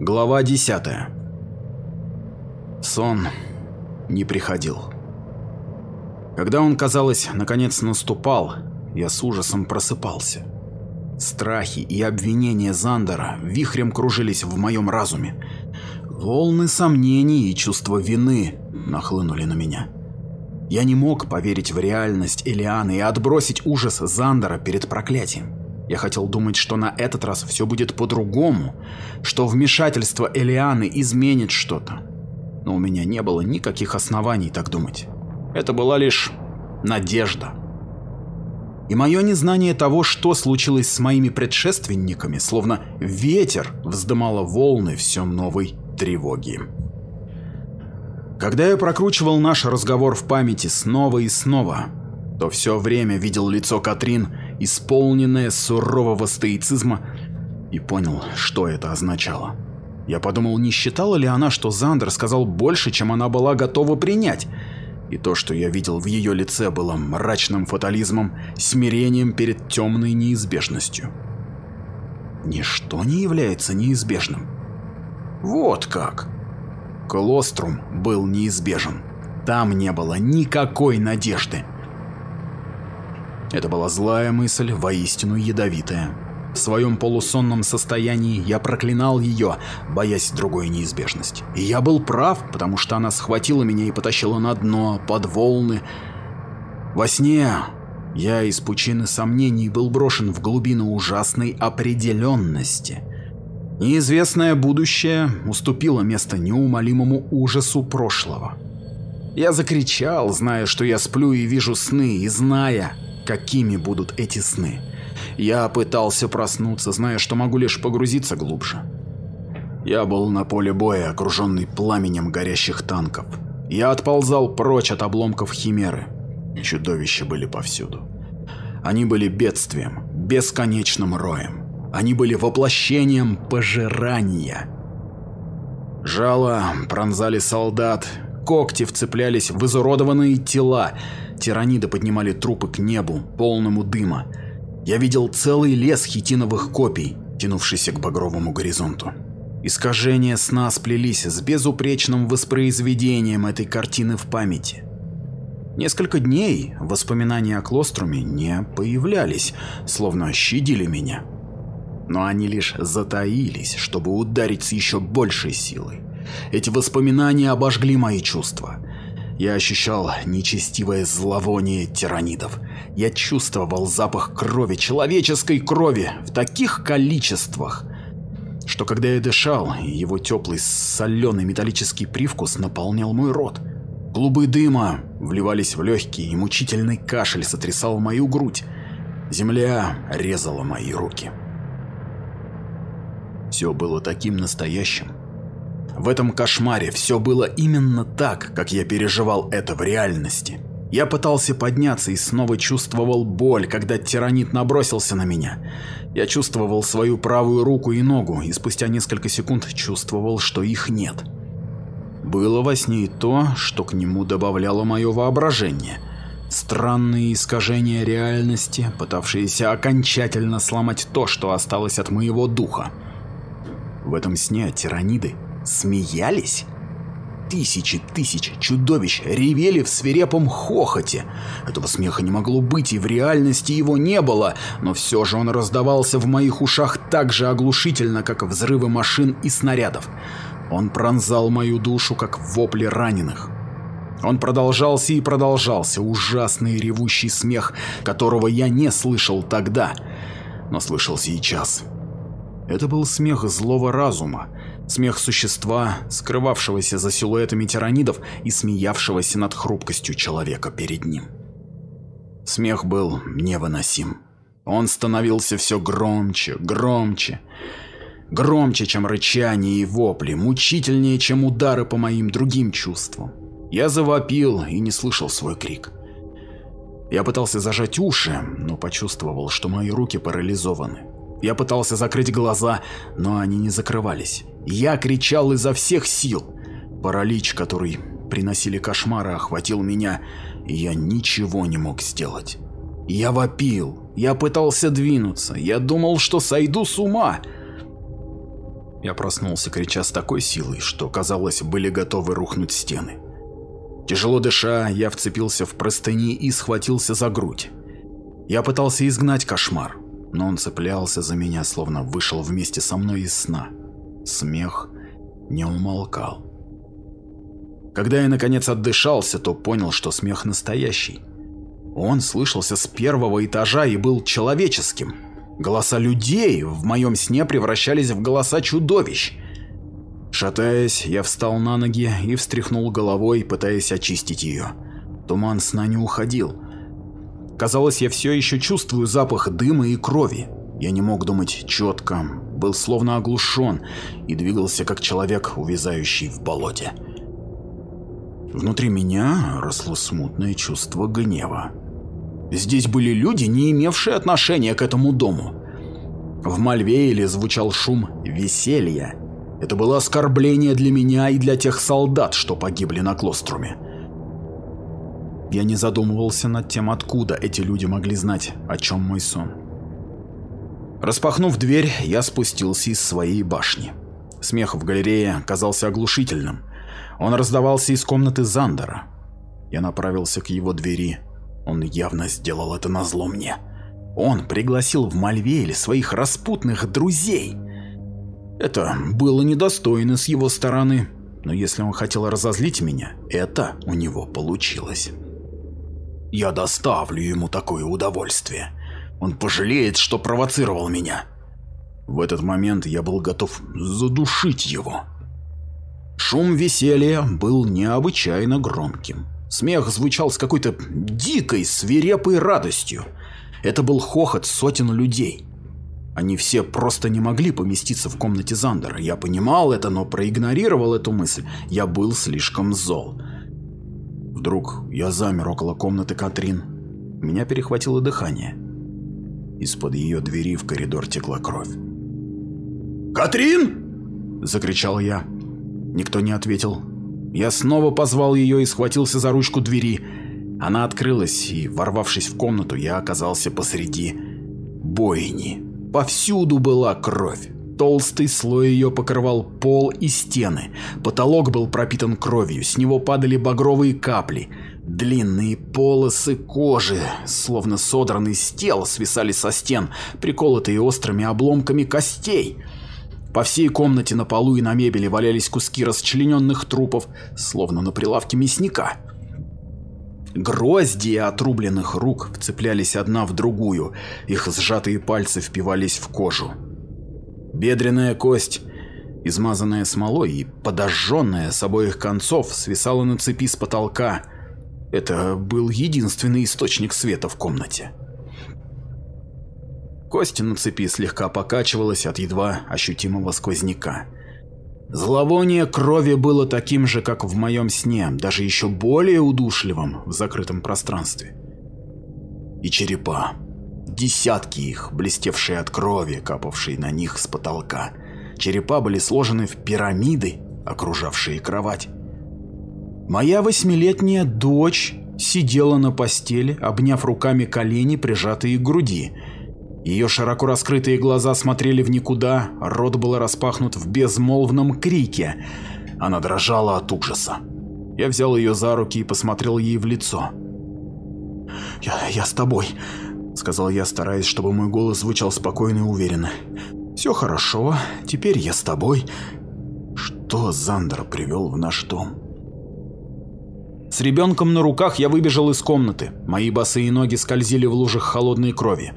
Глава 10. Сон не приходил. Когда он, казалось, наконец наступал, я с ужасом просыпался. Страхи и обвинения Зандера вихрем кружились в моем разуме. Волны сомнений и чувства вины нахлынули на меня. Я не мог поверить в реальность Элианы и отбросить ужас Зандера перед проклятием. Я хотел думать, что на этот раз все будет по-другому, что вмешательство Элианы изменит что-то. Но у меня не было никаких оснований так думать. Это была лишь надежда. И мое незнание того, что случилось с моими предшественниками, словно ветер вздымало волны все новой тревоги. Когда я прокручивал наш разговор в памяти снова и снова, то все время видел лицо Катрин исполненное сурового стоицизма, и понял, что это означало. Я подумал, не считала ли она, что Зандер сказал больше, чем она была готова принять, и то, что я видел в ее лице, было мрачным фатализмом, смирением перед темной неизбежностью. Ничто не является неизбежным. Вот как. Колострум был неизбежен. Там не было никакой надежды. Это была злая мысль, воистину ядовитая. В своем полусонном состоянии я проклинал ее, боясь другой неизбежности. И я был прав, потому что она схватила меня и потащила на дно, под волны. Во сне я из пучины сомнений был брошен в глубину ужасной определенности. Неизвестное будущее уступило место неумолимому ужасу прошлого. Я закричал, зная, что я сплю и вижу сны, и зная, какими будут эти сны. Я пытался проснуться, зная, что могу лишь погрузиться глубже. Я был на поле боя, окруженный пламенем горящих танков. Я отползал прочь от обломков Химеры. Чудовища были повсюду. Они были бедствием, бесконечным роем. Они были воплощением пожирания. Жало пронзали солдат, когти вцеплялись в изуродованные тела, Тираниды поднимали трупы к небу, полному дыма. Я видел целый лес хитиновых копий, тянувшийся к багровому горизонту. Искажения сна сплелись с безупречным воспроизведением этой картины в памяти. Несколько дней воспоминания о Клоструме не появлялись, словно щадили меня. Но они лишь затаились, чтобы ударить с еще большей силой. Эти воспоминания обожгли мои чувства. Я ощущал нечестивое зловоние тиранидов. Я чувствовал запах крови, человеческой крови, в таких количествах, что когда я дышал, его теплый соленый металлический привкус наполнял мой рот. Клубы дыма вливались в легкие, и мучительный кашель сотрясал мою грудь. Земля резала мои руки. Все было таким настоящим, в этом кошмаре все было именно так, как я переживал это в реальности. Я пытался подняться и снова чувствовал боль, когда тиранит набросился на меня. Я чувствовал свою правую руку и ногу, и спустя несколько секунд чувствовал, что их нет. Было во сне и то, что к нему добавляло мое воображение. Странные искажения реальности, пытавшиеся окончательно сломать то, что осталось от моего духа. В этом сне тираниды смеялись? Тысячи тысяч чудовищ ревели в свирепом хохоте. Этого смеха не могло быть, и в реальности его не было, но все же он раздавался в моих ушах так же оглушительно, как взрывы машин и снарядов. Он пронзал мою душу, как вопли раненых. Он продолжался и продолжался, ужасный ревущий смех, которого я не слышал тогда, но слышал сейчас. Это был смех злого разума, Смех существа, скрывавшегося за силуэтами тиранидов и смеявшегося над хрупкостью человека перед ним. Смех был невыносим. Он становился все громче, громче. Громче, чем рычание и вопли, мучительнее, чем удары по моим другим чувствам. Я завопил и не слышал свой крик. Я пытался зажать уши, но почувствовал, что мои руки парализованы. Я пытался закрыть глаза, но они не закрывались. Я кричал изо всех сил. Паралич, который приносили кошмары, охватил меня, и я ничего не мог сделать. Я вопил, я пытался двинуться, я думал, что сойду с ума. Я проснулся, крича с такой силой, что, казалось, были готовы рухнуть стены. Тяжело дыша, я вцепился в простыни и схватился за грудь. Я пытался изгнать кошмар, но он цеплялся за меня, словно вышел вместе со мной из сна. Смех не умолкал. Когда я наконец отдышался, то понял, что смех настоящий. Он слышался с первого этажа и был человеческим. Голоса людей в моем сне превращались в голоса чудовищ. Шатаясь, я встал на ноги и встряхнул головой, пытаясь очистить ее. Туман сна не уходил. Казалось, я все еще чувствую запах дыма и крови. Я не мог думать четко, был словно оглушен и двигался как человек, увязающий в болоте. Внутри меня росло смутное чувство гнева. Здесь были люди, не имевшие отношения к этому дому. В Мальвейле звучал шум веселья. Это было оскорбление для меня и для тех солдат, что погибли на Клоструме. Я не задумывался над тем, откуда эти люди могли знать, о чем мой сон. Распахнув дверь, я спустился из своей башни. Смех в галерее казался оглушительным. Он раздавался из комнаты Зандера. Я направился к его двери. Он явно сделал это назло мне. Он пригласил в Мальвейле своих распутных друзей. Это было недостойно с его стороны, но если он хотел разозлить меня, это у него получилось. Я доставлю ему такое удовольствие. Он пожалеет, что провоцировал меня. В этот момент я был готов задушить его. Шум веселья был необычайно громким. Смех звучал с какой-то дикой, свирепой радостью. Это был хохот сотен людей. Они все просто не могли поместиться в комнате Зандера. Я понимал это, но проигнорировал эту мысль. Я был слишком зол. Вдруг я замер около комнаты Катрин. Меня перехватило дыхание. Из-под ее двери в коридор текла кровь. «Катрин!» – закричал я. Никто не ответил. Я снова позвал ее и схватился за ручку двери. Она открылась, и, ворвавшись в комнату, я оказался посреди бойни. Повсюду была кровь. Толстый слой ее покрывал пол и стены. Потолок был пропитан кровью, с него падали багровые капли. Длинные полосы кожи, словно содранные с тела, свисали со стен, приколотые острыми обломками костей. По всей комнате на полу и на мебели валялись куски расчлененных трупов, словно на прилавке мясника. Грозди отрубленных рук вцеплялись одна в другую, их сжатые пальцы впивались в кожу. Бедренная кость, измазанная смолой и подожженная с обоих концов, свисала на цепи с потолка. Это был единственный источник света в комнате. Кость на цепи слегка покачивалась от едва ощутимого сквозняка. Зловоние крови было таким же, как в моем сне, даже еще более удушливым в закрытом пространстве. И черепа. Десятки их, блестевшие от крови, капавшие на них с потолка. Черепа были сложены в пирамиды, окружавшие кровать. Моя восьмилетняя дочь сидела на постели, обняв руками колени, прижатые к груди, ее широко раскрытые глаза смотрели в никуда, рот был распахнут в безмолвном крике. Она дрожала от ужаса. Я взял ее за руки и посмотрел ей в лицо. «Я, я с тобой», — сказал я, стараясь, чтобы мой голос звучал спокойно и уверенно. «Все хорошо, теперь я с тобой». Что Зандер привел в наш дом? С ребенком на руках я выбежал из комнаты. Мои босые ноги скользили в лужах холодной крови.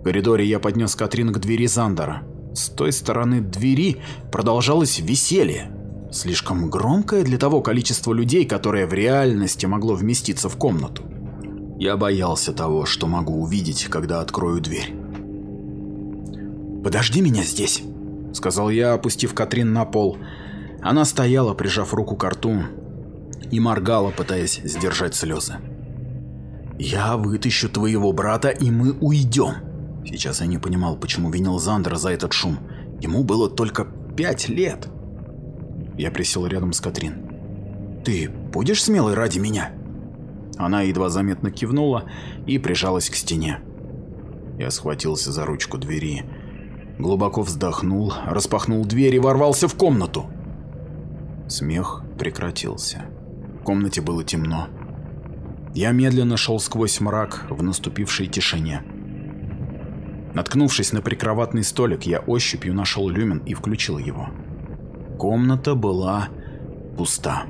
В коридоре я поднес Катрин к двери Зандера. С той стороны двери продолжалось веселье. Слишком громкое для того количества людей, которое в реальности могло вместиться в комнату. Я боялся того, что могу увидеть, когда открою дверь. «Подожди меня здесь», — сказал я, опустив Катрин на пол. Она стояла, прижав руку к рту, и моргала, пытаясь сдержать слезы. «Я вытащу твоего брата, и мы уйдем», Сейчас я не понимал, почему винил Зандера за этот шум. Ему было только пять лет. Я присел рядом с Катрин. «Ты будешь смелой ради меня?» Она едва заметно кивнула и прижалась к стене. Я схватился за ручку двери. Глубоко вздохнул, распахнул дверь и ворвался в комнату. Смех прекратился. В комнате было темно. Я медленно шел сквозь мрак в наступившей тишине. Наткнувшись на прикроватный столик, я ощупью нашел люмен и включил его. Комната была пуста.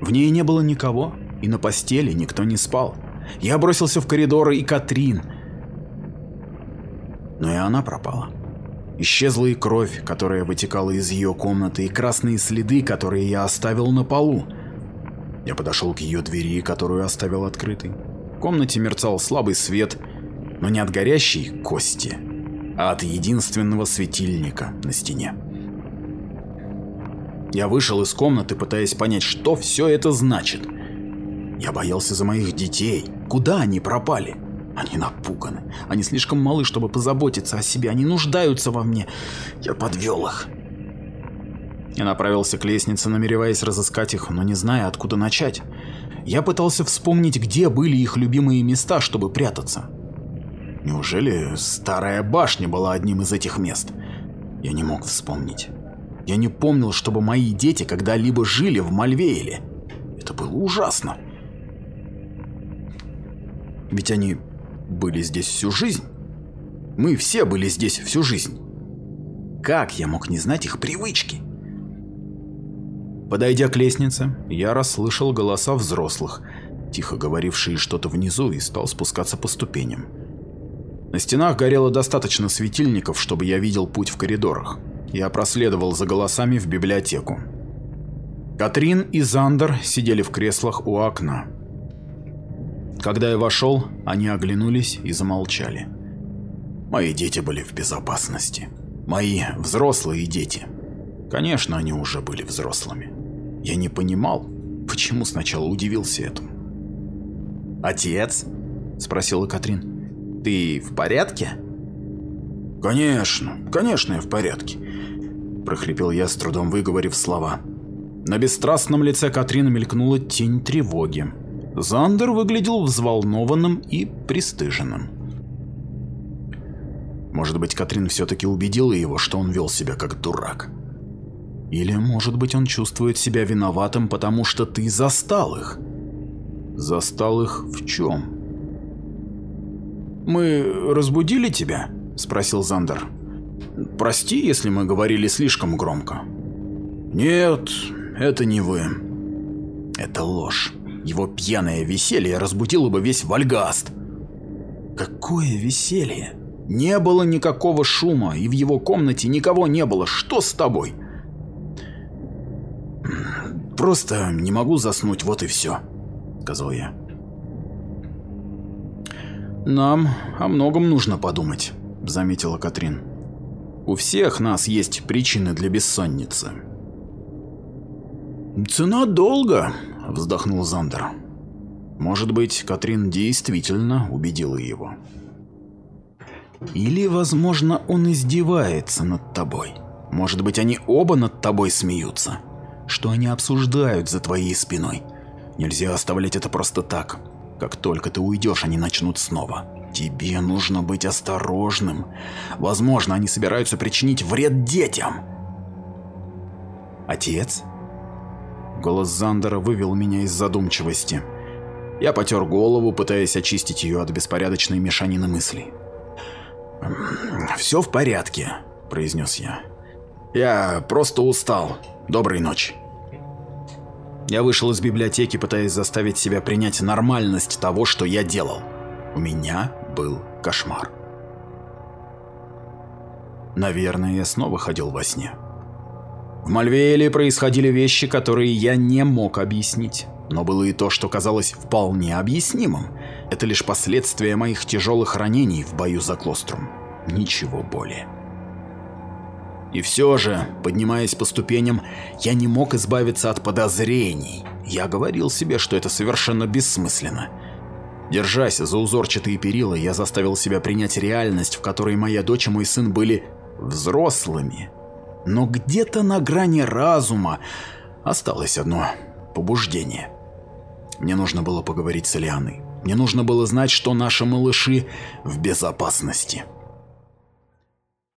В ней не было никого, и на постели никто не спал. Я бросился в коридоры и Катрин. Но и она пропала. Исчезла и кровь, которая вытекала из ее комнаты, и красные следы, которые я оставил на полу. Я подошел к ее двери, которую оставил открытой. В комнате мерцал слабый свет, но не от горящей кости, а от единственного светильника на стене. Я вышел из комнаты, пытаясь понять, что все это значит. Я боялся за моих детей. Куда они пропали? Они напуганы. Они слишком малы, чтобы позаботиться о себе. Они нуждаются во мне. Я подвел их. Я направился к лестнице, намереваясь разыскать их, но не зная, откуда начать. Я пытался вспомнить, где были их любимые места, чтобы прятаться. Неужели старая башня была одним из этих мест? Я не мог вспомнить. Я не помнил, чтобы мои дети когда-либо жили в Мальвейле. Это было ужасно. Ведь они были здесь всю жизнь. Мы все были здесь всю жизнь. Как я мог не знать их привычки? Подойдя к лестнице, я расслышал голоса взрослых, тихо говорившие что-то внизу, и стал спускаться по ступеням. На стенах горело достаточно светильников, чтобы я видел путь в коридорах. Я проследовал за голосами в библиотеку. Катрин и Зандер сидели в креслах у окна. Когда я вошел, они оглянулись и замолчали. Мои дети были в безопасности. Мои взрослые дети. Конечно, они уже были взрослыми. Я не понимал, почему сначала удивился этому. «Отец?» – спросила Катрин. «Ты в порядке?» «Конечно, конечно я в порядке», – прохрипел я, с трудом выговорив слова. На бесстрастном лице Катрины мелькнула тень тревоги. Зандер выглядел взволнованным и пристыженным. Может быть, Катрин все-таки убедила его, что он вел себя как дурак. Или, может быть, он чувствует себя виноватым, потому что ты застал их. Застал их в чем? «Мы разбудили тебя?» – спросил Зандер. «Прости, если мы говорили слишком громко». «Нет, это не вы». «Это ложь. Его пьяное веселье разбудило бы весь Вальгаст». «Какое веселье?» Не было никакого шума, и в его комнате никого не было. Что с тобой? Просто не могу заснуть, вот и все, сказал я. Нам о многом нужно подумать, заметила Катрин. У всех нас есть причины для бессонницы. Цена долга, вздохнул Зандер. Может быть, Катрин действительно убедила его. Или, возможно, он издевается над тобой. Может быть, они оба над тобой смеются. Что они обсуждают за твоей спиной. Нельзя оставлять это просто так. Как только ты уйдешь, они начнут снова. Тебе нужно быть осторожным. Возможно, они собираются причинить вред детям. Отец? Голос Зандера вывел меня из задумчивости. Я потер голову, пытаясь очистить ее от беспорядочной мешанины мыслей. «Все в порядке», – произнес я. «Я просто устал. Доброй ночи». Я вышел из библиотеки, пытаясь заставить себя принять нормальность того, что я делал. У меня был кошмар. Наверное, я снова ходил во сне. В Мальвейле происходили вещи, которые я не мог объяснить. Но было и то, что казалось вполне объяснимым. Это лишь последствия моих тяжелых ранений в бою за Клострум. Ничего более. И все же, поднимаясь по ступеням, я не мог избавиться от подозрений. Я говорил себе, что это совершенно бессмысленно. Держась за узорчатые перила, я заставил себя принять реальность, в которой моя дочь и мой сын были взрослыми. Но где-то на грани разума осталось одно побуждение. Мне нужно было поговорить с Элианой. Мне нужно было знать, что наши малыши в безопасности.